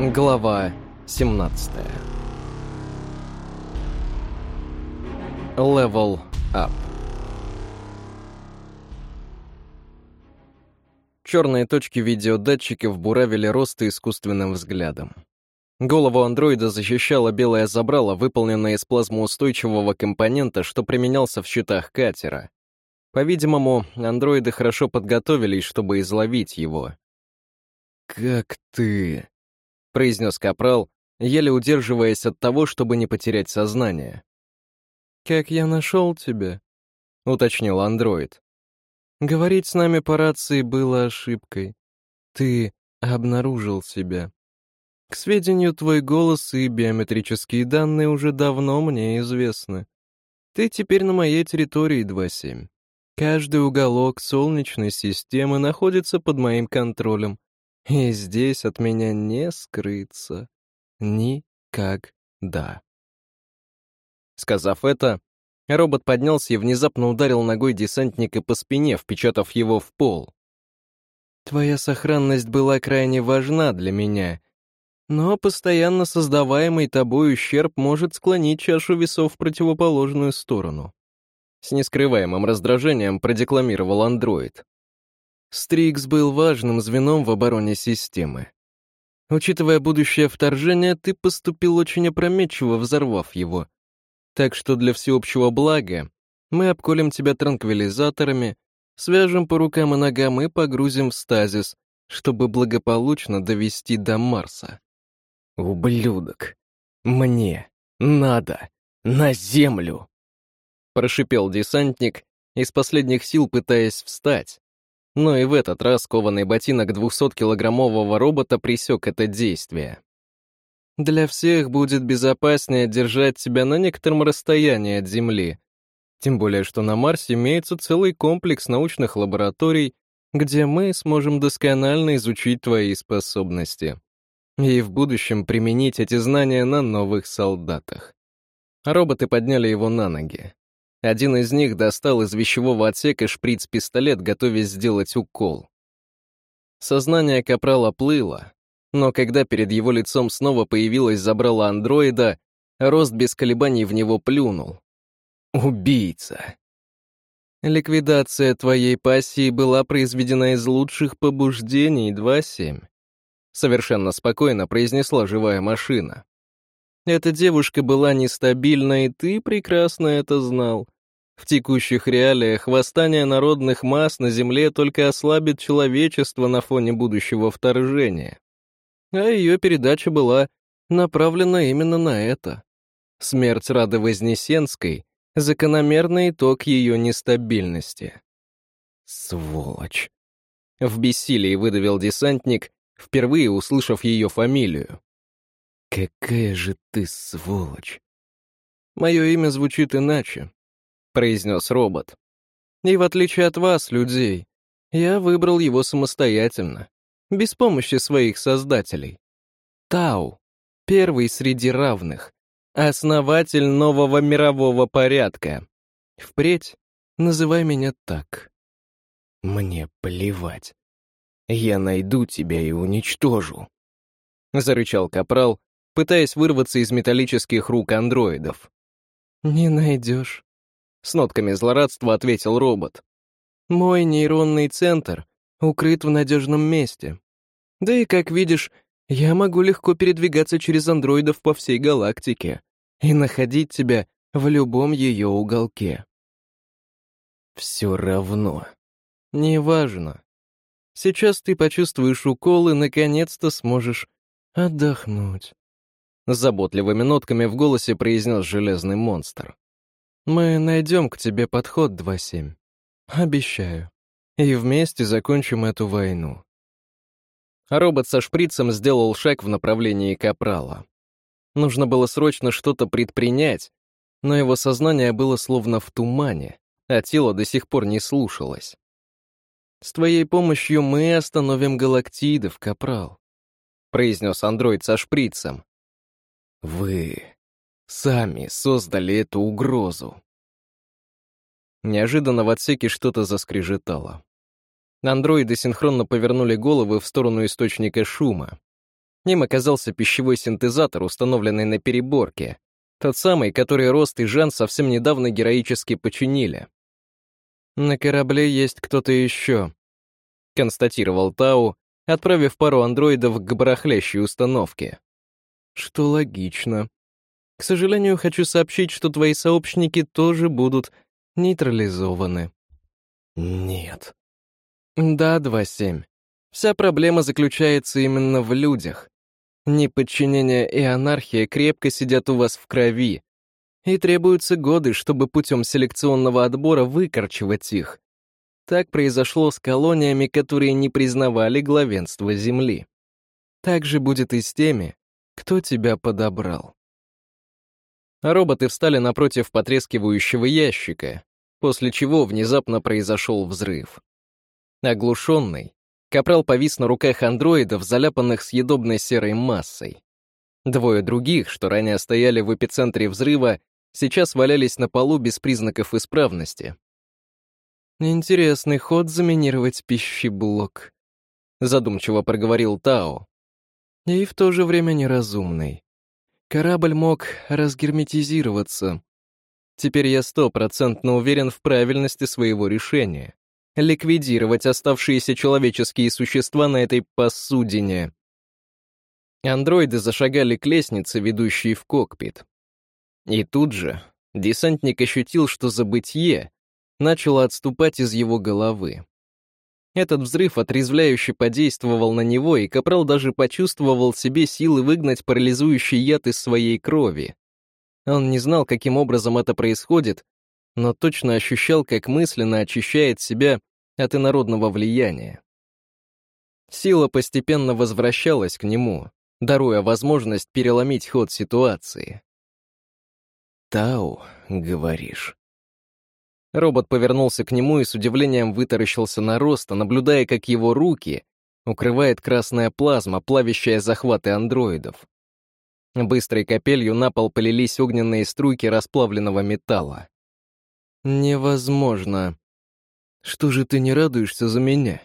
Глава 17 Level Up Черные точки видеодатчиков буравили роста искусственным взглядом. Голову андроида защищала белая забрала, выполненная из плазмоустойчивого компонента, что применялся в щитах катера. По-видимому, андроиды хорошо подготовились, чтобы изловить его. «Как ты?» — произнес Капрал, еле удерживаясь от того, чтобы не потерять сознание. «Как я нашел тебя?» — уточнил андроид. «Говорить с нами по рации было ошибкой. Ты обнаружил себя. К сведению, твой голос и биометрические данные уже давно мне известны. Ты теперь на моей территории 2.7. Каждый уголок Солнечной системы находится под моим контролем. И здесь от меня не скрыться. Никогда. Сказав это, робот поднялся и внезапно ударил ногой десантника по спине, впечатав его в пол. Твоя сохранность была крайне важна для меня, но постоянно создаваемый тобой ущерб может склонить чашу весов в противоположную сторону. С нескрываемым раздражением продекламировал андроид. Стрикс был важным звеном в обороне системы. Учитывая будущее вторжение, ты поступил очень опрометчиво, взорвав его. Так что для всеобщего блага мы обколем тебя транквилизаторами, свяжем по рукам и ногам и погрузим в стазис, чтобы благополучно довести до Марса. «Ублюдок! Мне надо на Землю!» Прошипел десантник, из последних сил пытаясь встать, но и в этот раз кованый ботинок 200-килограммового робота пресек это действие. Для всех будет безопаснее держать тебя на некотором расстоянии от Земли. Тем более, что на Марсе имеется целый комплекс научных лабораторий, где мы сможем досконально изучить твои способности. И в будущем применить эти знания на новых солдатах. Роботы подняли его на ноги. Один из них достал из вещевого отсека шприц-пистолет, готовясь сделать укол. Сознание Капрала плыло, но когда перед его лицом снова появилась забрала андроида, Рост без колебаний в него плюнул. «Убийца!» «Ликвидация твоей пассии была произведена из лучших побуждений, 2-7», совершенно спокойно произнесла живая машина. Эта девушка была нестабильна, и ты прекрасно это знал. В текущих реалиях восстание народных масс на Земле только ослабит человечество на фоне будущего вторжения. А ее передача была направлена именно на это. Смерть Рады Вознесенской — закономерный итог ее нестабильности. Сволочь. В бессилии выдавил десантник, впервые услышав ее фамилию. «Какая же ты сволочь!» «Мое имя звучит иначе», — произнес робот. «И в отличие от вас, людей, я выбрал его самостоятельно, без помощи своих создателей. Тау, первый среди равных, основатель нового мирового порядка. Впредь называй меня так». «Мне плевать. Я найду тебя и уничтожу», — зарычал Капрал, пытаясь вырваться из металлических рук андроидов. «Не найдешь», — с нотками злорадства ответил робот. «Мой нейронный центр укрыт в надежном месте. Да и, как видишь, я могу легко передвигаться через андроидов по всей галактике и находить тебя в любом ее уголке». «Все равно». «Неважно. Сейчас ты почувствуешь укол и наконец-то сможешь отдохнуть. Заботливыми нотками в голосе произнес железный монстр. «Мы найдем к тебе подход, 2-7. Обещаю. И вместе закончим эту войну». Робот со шприцем сделал шаг в направлении Капрала. Нужно было срочно что-то предпринять, но его сознание было словно в тумане, а тело до сих пор не слушалось. «С твоей помощью мы остановим галактидов, Капрал», произнес андроид со шприцем. Вы сами создали эту угрозу. Неожиданно в отсеке что-то заскрежетало. Андроиды синхронно повернули головы в сторону источника шума. Ним оказался пищевой синтезатор, установленный на переборке, тот самый, который Рост и Жан совсем недавно героически починили. «На корабле есть кто-то еще», — констатировал Тау, отправив пару андроидов к барахлящей установке. «Что логично. К сожалению, хочу сообщить, что твои сообщники тоже будут нейтрализованы». «Нет». «Да, 2.7. Вся проблема заключается именно в людях. Неподчинение и анархия крепко сидят у вас в крови, и требуются годы, чтобы путем селекционного отбора выкорчевать их. Так произошло с колониями, которые не признавали главенство Земли. Так же будет и с теми, кто тебя подобрал. Роботы встали напротив потрескивающего ящика, после чего внезапно произошел взрыв. Оглушенный, Капрал повис на руках андроидов, заляпанных съедобной серой массой. Двое других, что ранее стояли в эпицентре взрыва, сейчас валялись на полу без признаков исправности. «Интересный ход заминировать пищеблок», — задумчиво проговорил Тао. «И в то же время неразумный. Корабль мог разгерметизироваться. Теперь я стопроцентно уверен в правильности своего решения ликвидировать оставшиеся человеческие существа на этой посудине. Андроиды зашагали к лестнице, ведущей в кокпит. И тут же десантник ощутил, что забытье начало отступать из его головы. Этот взрыв отрезвляюще подействовал на него, и Капрал даже почувствовал себе силы выгнать парализующий яд из своей крови. Он не знал, каким образом это происходит, но точно ощущал, как мысленно очищает себя от инородного влияния. Сила постепенно возвращалась к нему, даруя возможность переломить ход ситуации. «Тау, говоришь?» Робот повернулся к нему и с удивлением вытаращился на роста, наблюдая, как его руки укрывает красная плазма, плавящая захваты андроидов. Быстрой капелью на пол полились огненные струйки расплавленного металла. «Невозможно», «Что же ты не радуешься за меня?»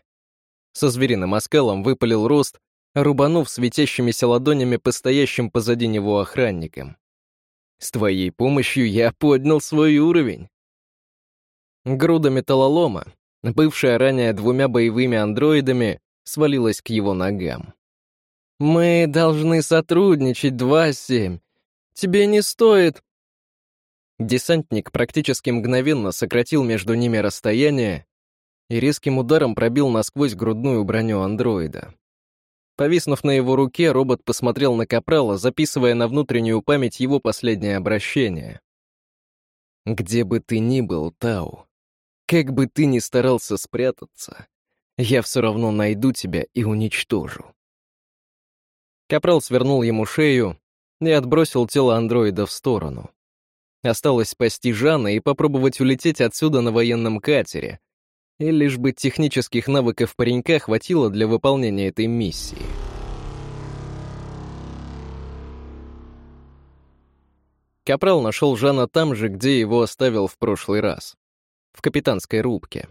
Со звериным оскалом выпалил рост, рубанув светящимися ладонями по стоящим позади него охранникам. «С твоей помощью я поднял свой уровень». Груда металлолома, бывшая ранее двумя боевыми андроидами, свалилась к его ногам. «Мы должны сотрудничать, 2-7. Тебе не стоит...» Десантник практически мгновенно сократил между ними расстояние и резким ударом пробил насквозь грудную броню андроида. Повиснув на его руке, робот посмотрел на Капрала, записывая на внутреннюю память его последнее обращение. «Где бы ты ни был, Тау, как бы ты ни старался спрятаться, я все равно найду тебя и уничтожу». Капрал свернул ему шею и отбросил тело андроида в сторону. Осталось спасти Жана и попробовать улететь отсюда на военном катере, и лишь бы технических навыков паренька хватило для выполнения этой миссии. Капрал нашел Жана там же, где его оставил в прошлый раз. В капитанской рубке.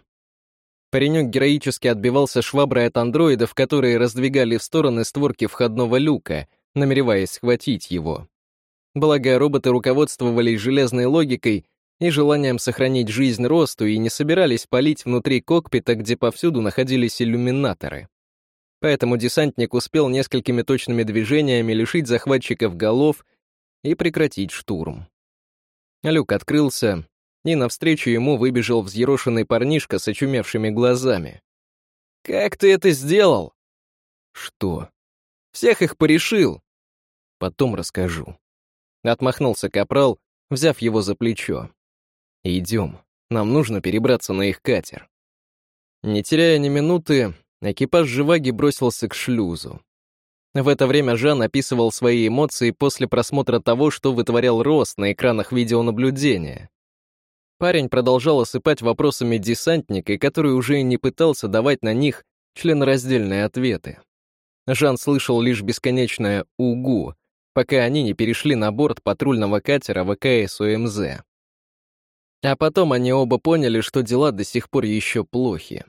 Паренек героически отбивался шваброй от андроидов, которые раздвигали в стороны створки входного люка, намереваясь схватить его. Благо, роботы руководствовались железной логикой и желанием сохранить жизнь росту и не собирались палить внутри кокпита, где повсюду находились иллюминаторы. Поэтому десантник успел несколькими точными движениями лишить захватчиков голов и прекратить штурм. Люк открылся, и навстречу ему выбежал взъерошенный парнишка с очумевшими глазами. «Как ты это сделал?» «Что?» «Всех их порешил!» «Потом расскажу». Отмахнулся капрал, взяв его за плечо. «Идем, нам нужно перебраться на их катер». Не теряя ни минуты, экипаж Живаги бросился к шлюзу. В это время Жан описывал свои эмоции после просмотра того, что вытворял Рост на экранах видеонаблюдения. Парень продолжал осыпать вопросами десантника, который уже и не пытался давать на них членораздельные ответы. Жан слышал лишь бесконечное «угу», пока они не перешли на борт патрульного катера ВКС УМЗ. А потом они оба поняли, что дела до сих пор еще плохи.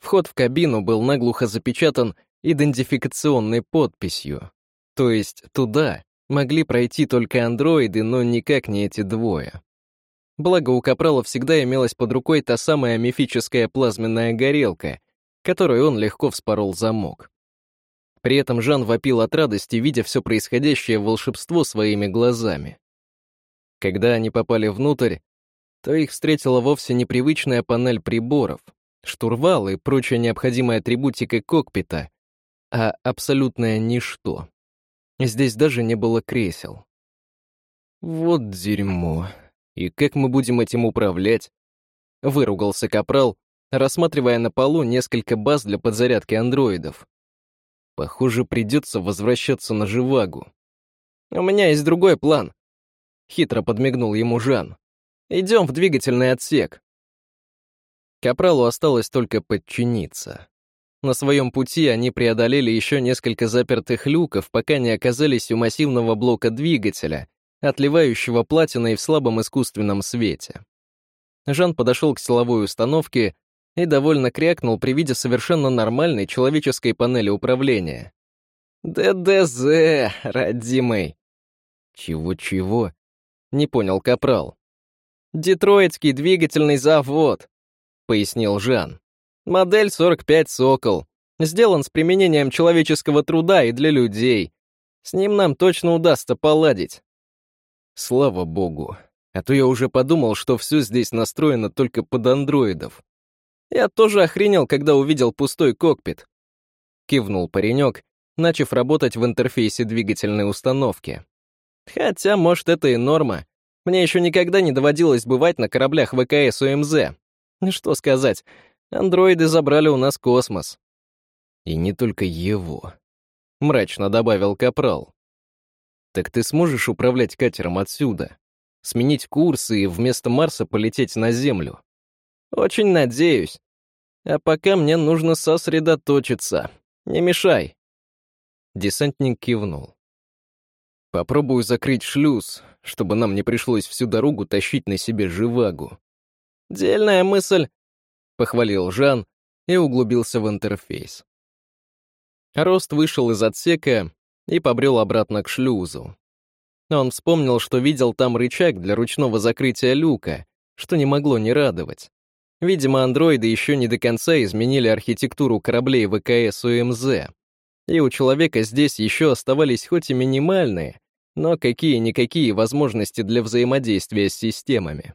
Вход в кабину был наглухо запечатан идентификационной подписью. То есть туда могли пройти только андроиды, но никак не эти двое. Благо у Капрала всегда имелась под рукой та самая мифическая плазменная горелка, которой он легко вспорол замок. При этом Жан вопил от радости, видя все происходящее волшебство своими глазами. Когда они попали внутрь, то их встретила вовсе непривычная панель приборов, штурвал и прочая необходимая атрибутика кокпита, а абсолютное ничто. Здесь даже не было кресел. Вот дерьмо. И как мы будем этим управлять? Выругался Капрал, рассматривая на полу несколько баз для подзарядки андроидов. Похоже, придется возвращаться на живагу. «У меня есть другой план», — хитро подмигнул ему Жан. «Идем в двигательный отсек». Капралу осталось только подчиниться. На своем пути они преодолели еще несколько запертых люков, пока не оказались у массивного блока двигателя, отливающего платиной в слабом искусственном свете. Жан подошел к силовой установке и довольно крякнул при виде совершенно нормальной человеческой панели управления. «ДДЗ, родимый!» «Чего-чего?» — не понял Капрал. «Детройтский двигательный завод», — пояснил Жан. «Модель 45 «Сокол». Сделан с применением человеческого труда и для людей. С ним нам точно удастся поладить». Слава богу. А то я уже подумал, что все здесь настроено только под андроидов. Я тоже охренел, когда увидел пустой кокпит. Кивнул паренек, начав работать в интерфейсе двигательной установки. Хотя, может, это и норма. Мне еще никогда не доводилось бывать на кораблях ВКС УМЗ. Что сказать, андроиды забрали у нас космос. И не только его. Мрачно добавил Капрал. Так ты сможешь управлять катером отсюда? Сменить курс и вместо Марса полететь на Землю? Очень надеюсь. А пока мне нужно сосредоточиться. Не мешай. Десантник кивнул. Попробую закрыть шлюз, чтобы нам не пришлось всю дорогу тащить на себе живагу. Дельная мысль, — похвалил Жан и углубился в интерфейс. Рост вышел из отсека и побрел обратно к шлюзу. Он вспомнил, что видел там рычаг для ручного закрытия люка, что не могло не радовать. Видимо, андроиды еще не до конца изменили архитектуру кораблей ВКС УМЗ. И у человека здесь еще оставались хоть и минимальные, но какие-никакие возможности для взаимодействия с системами.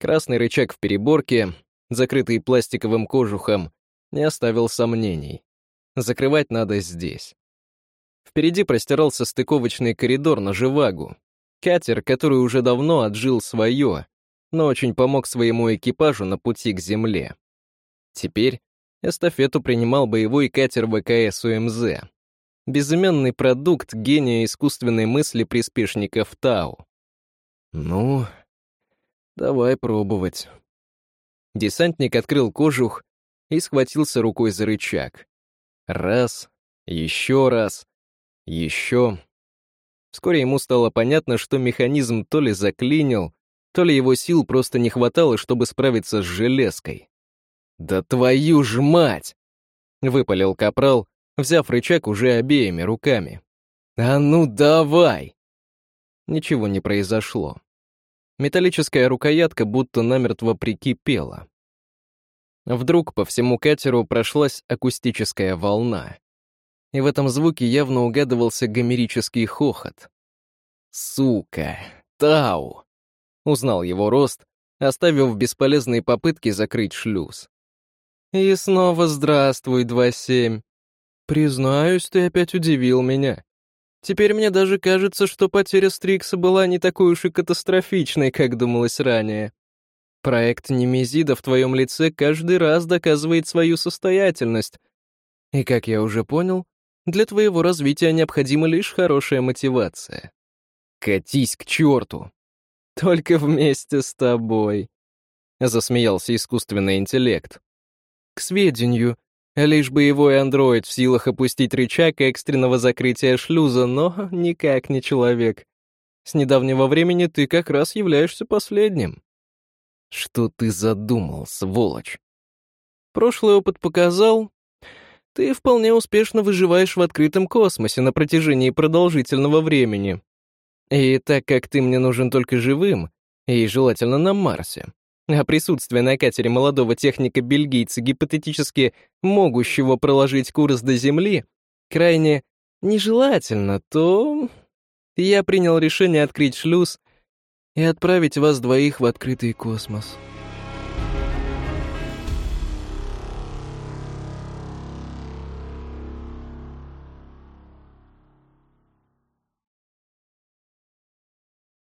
Красный рычаг в переборке, закрытый пластиковым кожухом, не оставил сомнений. Закрывать надо здесь. Впереди простирался стыковочный коридор на Живагу. Катер, который уже давно отжил свое, но очень помог своему экипажу на пути к Земле. Теперь эстафету принимал боевой катер ВКС УМЗ. Безымянный продукт гения искусственной мысли приспешников Тау. Ну, давай пробовать. Десантник открыл кожух и схватился рукой за рычаг. Раз, еще раз, еще. Вскоре ему стало понятно, что механизм то ли заклинил, то ли его сил просто не хватало, чтобы справиться с железкой. «Да твою ж мать!» — выпалил капрал, взяв рычаг уже обеими руками. «А ну давай!» Ничего не произошло. Металлическая рукоятка будто намертво прикипела. Вдруг по всему катеру прошлась акустическая волна. И в этом звуке явно угадывался гомерический хохот. «Сука! Тау!» Узнал его рост, оставив бесполезные попытки закрыть шлюз. «И снова здравствуй, 2-7. Признаюсь, ты опять удивил меня. Теперь мне даже кажется, что потеря Стрикса была не такой уж и катастрофичной, как думалось ранее. Проект Немезида в твоем лице каждый раз доказывает свою состоятельность. И, как я уже понял, для твоего развития необходима лишь хорошая мотивация. Катись к черту! Только вместе с тобой», — засмеялся искусственный интеллект. «К сведению, лишь боевой андроид в силах опустить рычаг экстренного закрытия шлюза, но никак не человек. С недавнего времени ты как раз являешься последним». «Что ты задумал, сволочь?» Прошлый опыт показал, ты вполне успешно выживаешь в открытом космосе на протяжении продолжительного времени. И так как ты мне нужен только живым, и желательно на Марсе, а присутствие на катере молодого техника-бельгийца, гипотетически могущего проложить курс до Земли, крайне нежелательно, то я принял решение открыть шлюз и отправить вас двоих в открытый космос.